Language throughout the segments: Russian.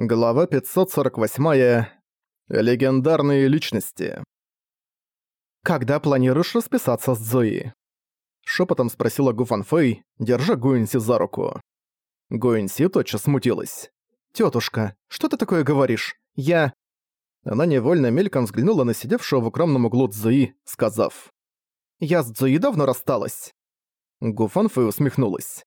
Глава 548. Легендарные личности. «Когда планируешь расписаться с Зои?» Шепотом спросила Гу Фан Фэй, держа Гуинси за руку. Гуинси тотчас смутилась. «Тётушка, что ты такое говоришь? Я...» Она невольно мельком взглянула на сидевшего в укромном углу Цзуи, сказав. «Я с Цзуи давно рассталась». Гу Фан Фэй усмехнулась.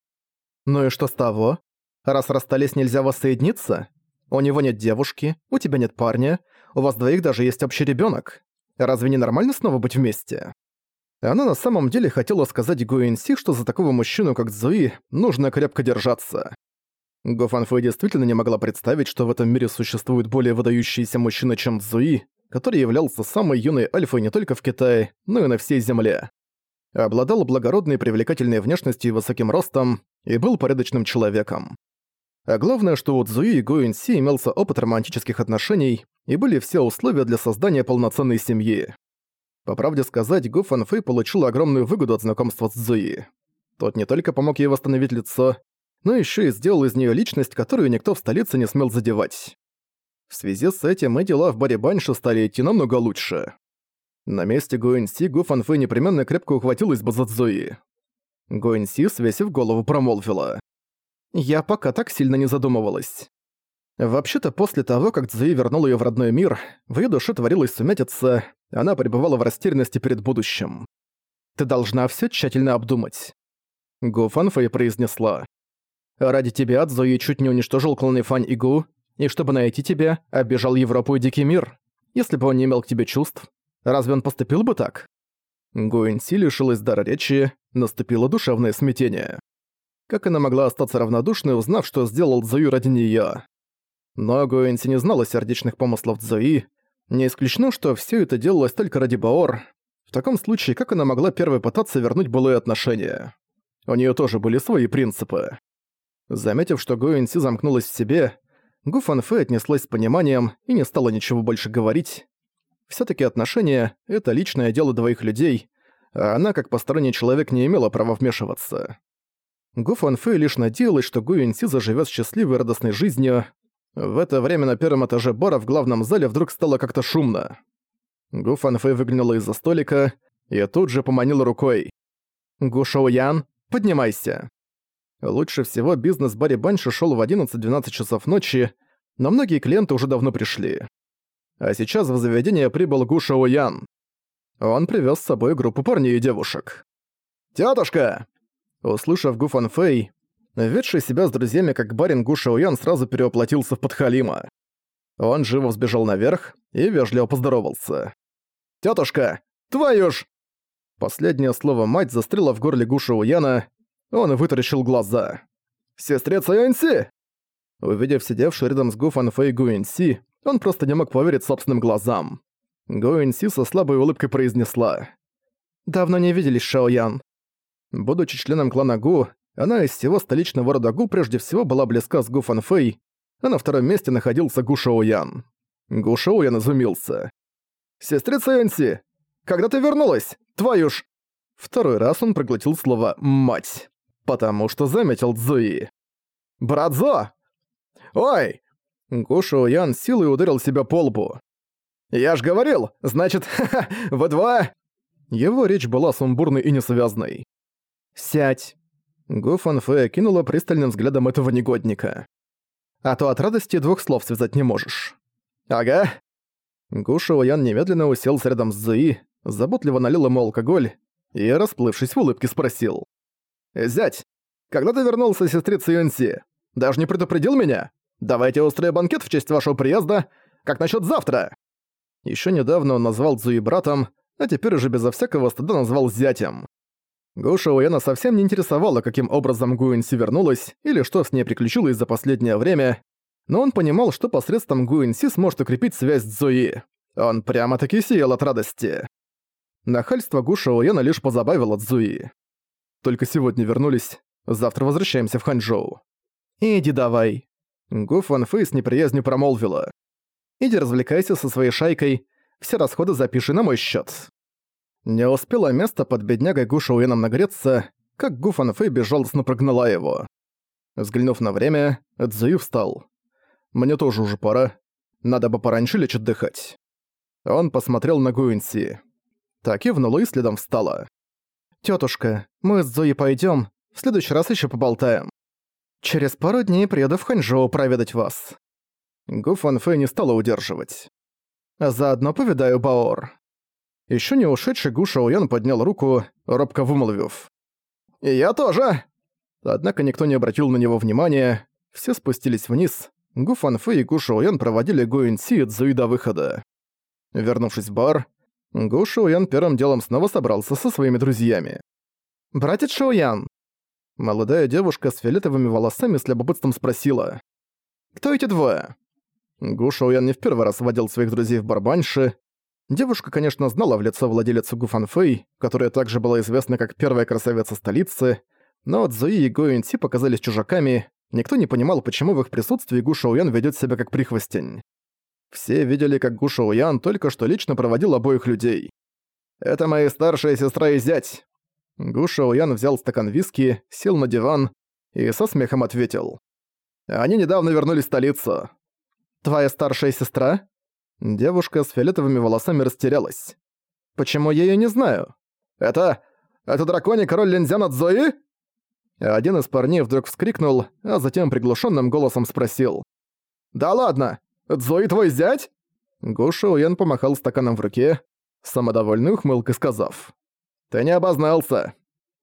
«Ну и что с того? Раз расстались, нельзя воссоединиться? У него нет девушки, у тебя нет парня, у вас двоих даже есть общий ребенок. Разве не нормально снова быть вместе? Она на самом деле хотела сказать Гуэнси, что за такого мужчину, как Цзуи, нужно крепко держаться. Го Фанфэй действительно не могла представить, что в этом мире существует более выдающийся мужчина, чем Цзуи, который являлся самой юной альфой не только в Китае, но и на всей Земле. Обладал благородной привлекательной внешностью и высоким ростом, и был порядочным человеком. А главное, что у Цзуи и Го Инси имелся опыт романтических отношений и были все условия для создания полноценной семьи. По правде сказать, Го Фан Фэй получил огромную выгоду от знакомства с Цзуи. Тот не только помог ей восстановить лицо, но еще и сделал из нее личность, которую никто в столице не смел задевать. В связи с этим и дела в баре Банши стали идти намного лучше. На месте Гуэнси Гу Фан Фэй непременно крепко ухватилась бы за Цзуи. Гуэнси, свесив голову, промолвила. Я пока так сильно не задумывалась. Вообще-то после того, как Цзуи вернул её в родной мир, в её душе творилась сумятица, она пребывала в растерянности перед будущим. «Ты должна всё тщательно обдумать». Гу Фанфэй произнесла. «Ради тебя Цзуи чуть не уничтожил кланы Фань и Гу, и чтобы найти тебя, оббежал Европу и Дикий мир. Если бы он не имел к тебе чувств, разве он поступил бы так?» Гуэнси лишилась дара речи, наступило душевное смятение. Как она могла остаться равнодушной, узнав, что сделал Цзуи ради неё? Но Гуэнси не знала сердечных помыслов Цзуи. Не исключено, что всё это делалось только ради Баор. В таком случае, как она могла первой пытаться вернуть былые отношения? У неё тоже были свои принципы. Заметив, что Гуэнси замкнулась в себе, Гу Фан Фэ отнеслась с пониманием и не стала ничего больше говорить. Всё-таки отношения — это личное дело двоих людей, а она, как посторонний человек, не имела права вмешиваться. Гу Фан Фэй лишь надеялась, что Гу Юньси заживет счастливой и радостной жизнью. В это время на первом этаже бара в главном зале вдруг стало как-то шумно. Гу Фан Фэй выглянула из-за столика и тут же поманила рукой. «Гу Шоу Ян, поднимайся!» Лучше всего бизнес баре Банши шел в 11-12 часов ночи, но многие клиенты уже давно пришли. А сейчас в заведение прибыл Гу Шоу Ян. Он привез с собой группу парней и девушек. «Тётушка!» Услышав Гу Фан Фэй, ведший себя с друзьями как барин Гу Шаоян сразу перевоплотился в подхалима. Он живо взбежал наверх и вежливо поздоровался. «Тётушка, твою ж!» Последнее слово «мать» застряло в горле Гу Шаояна, он вытаращил глаза. «Сестрица Юньси!» Увидев сидевшую рядом с Гу Фан Фэй Гу Юньси, он просто не мог поверить собственным глазам. Гу Юньси со слабой улыбкой произнесла. «Давно не виделись, Шао Ян. Будучи членом клана Гу, она из всего столичного рода Гу прежде всего была близка с Гу Фан Фэй, а на втором месте находился Гу Шоу Ян. Гу Шоу Ян изумился. «Сестрица Янси, когда ты вернулась? Твою ж...» Второй раз он проглотил слово «мать», потому что заметил Цзуи. «Брат Зо! Ой!» Гу Шоу Ян силой ударил себя по лбу. «Я ж говорил, значит, ха-ха, вы два...» Его речь была сумбурной и несвязной. «Сядь!» Гу Фан Фэ окинула пристальным взглядом этого негодника. «А то от радости двух слов связать не можешь». «Ага». Гу Шуоян немедленно уселся рядом с Зуи, заботливо налил ему алкоголь и, расплывшись в улыбке, спросил. «Зять, когда ты вернулся, сестрица Юнси? Даже не предупредил меня? Давайте устроим банкет в честь вашего приезда. Как насчет завтра?» Еще недавно он назвал Цзуи братом, а теперь уже безо всякого стыда назвал зятем. Гоша Уэна совсем не интересовало, каким образом Гуэнси вернулась или что с ней приключилось за последнее время, но он понимал, что посредством Гуэнси сможет укрепить связь с Зои. Он прямо-таки сиял от радости. Нахальство Гуша Уэна лишь позабавило Цзуи. «Только сегодня вернулись, завтра возвращаемся в Ханчжоу». «Иди давай». Гу Фан Фэй с неприязнью промолвила. «Иди развлекайся со своей шайкой, все расходы запиши на мой счет. Не успело место под беднягой Гуша Уэном нагреться, как Гуфан Фэй безжалостно прогнала его. Взглянув на время, Цзуи встал. Мне тоже уже пора. Надо бы пораньше лечь отдыхать». Он посмотрел на Гуинси. Так кивнула и следом встала. «Тётушка, мы с Зоей пойдём, в следующий раз ещё поболтаем. Через пару дней приеду в Ханчжоу проведать вас». Гу Фан Фэй не стала удерживать. «Заодно повидаю Баор». Ещё не ушедший Гу Шаоян поднял руку, робко вымолвив. «И я тоже!» Однако никто не обратил на него внимания, все спустились вниз. Гу Фан Фэй и Гу Шаоян проводили Гу Инси и Цзуи до выхода. Вернувшись в бар, Гу Шаоян первым делом снова собрался со своими друзьями. «Братец Шаоян!» Молодая девушка с фиолетовыми волосами с любопытством спросила. «Кто эти двое?» Гу Шаоян не в первый раз водил своих друзей в барбаньше. Девушка, конечно, знала в лицо владелицу Гу Фан Фэй, которая также была известна как первая красавица столицы, но Цзуи и Го Юньси показались чужаками, никто не понимал, почему в их присутствии Гу Шаоян ведёт себя как прихвостень. Все видели, как Гу Шаоян только что лично проводил обоих людей. «Это моя старшая сестра и зять». Гу Шаоян взял стакан виски, сел на диван и со смехом ответил. «Они недавно вернулись в столицу». «Твоя старшая сестра?» Девушка с фиолетовыми волосами растерялась. «Почему я её не знаю?» «Это... это драконий король Линзян от Зои?» Один из парней вдруг вскрикнул, а затем приглушенным голосом спросил. «Да ладно! Цзуи твой зять?» Гуша Уен помахал стаканом в руке, самодовольный ухмылкой сказав. «Ты не обознался!»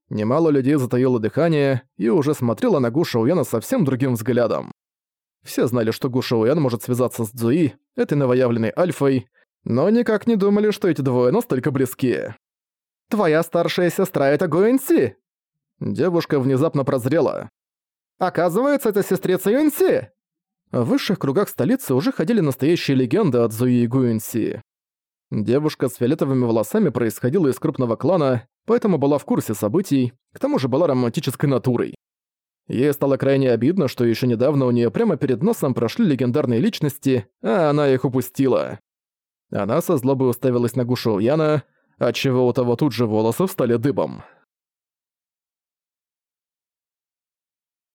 Немало людей затаило дыхание и уже смотрело на Гуша Уена совсем другим взглядом. Все знали, что Гуша Уен может связаться с Цзуи, этой новоявленной Альфой, но никак не думали, что эти двое настолько близки. «Твоя старшая сестра — это Гуэнси!» Девушка внезапно прозрела. «Оказывается, это сестрица Юнси!» В высших кругах столицы уже ходили настоящие легенды от Зуи и Гуинси. Девушка с фиолетовыми волосами происходила из крупного клана, поэтому была в курсе событий, к тому же была романтической натурой. Ей стало крайне обидно, что еще недавно у нее прямо перед носом прошли легендарные личности, а она их упустила. Она со злобой уставилась на Гушоу Яна, отчего у того тут же волосы встали дыбом.